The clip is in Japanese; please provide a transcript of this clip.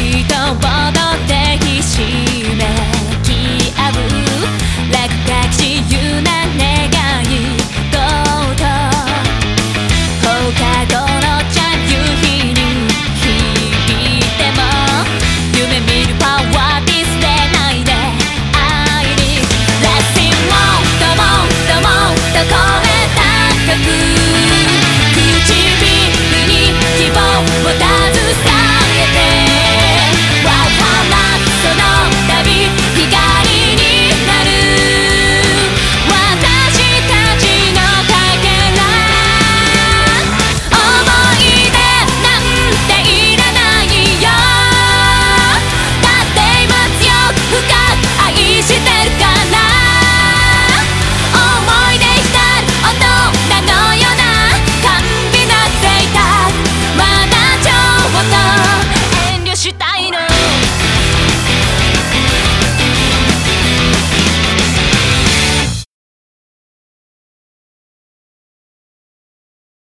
人を抱ってきしめ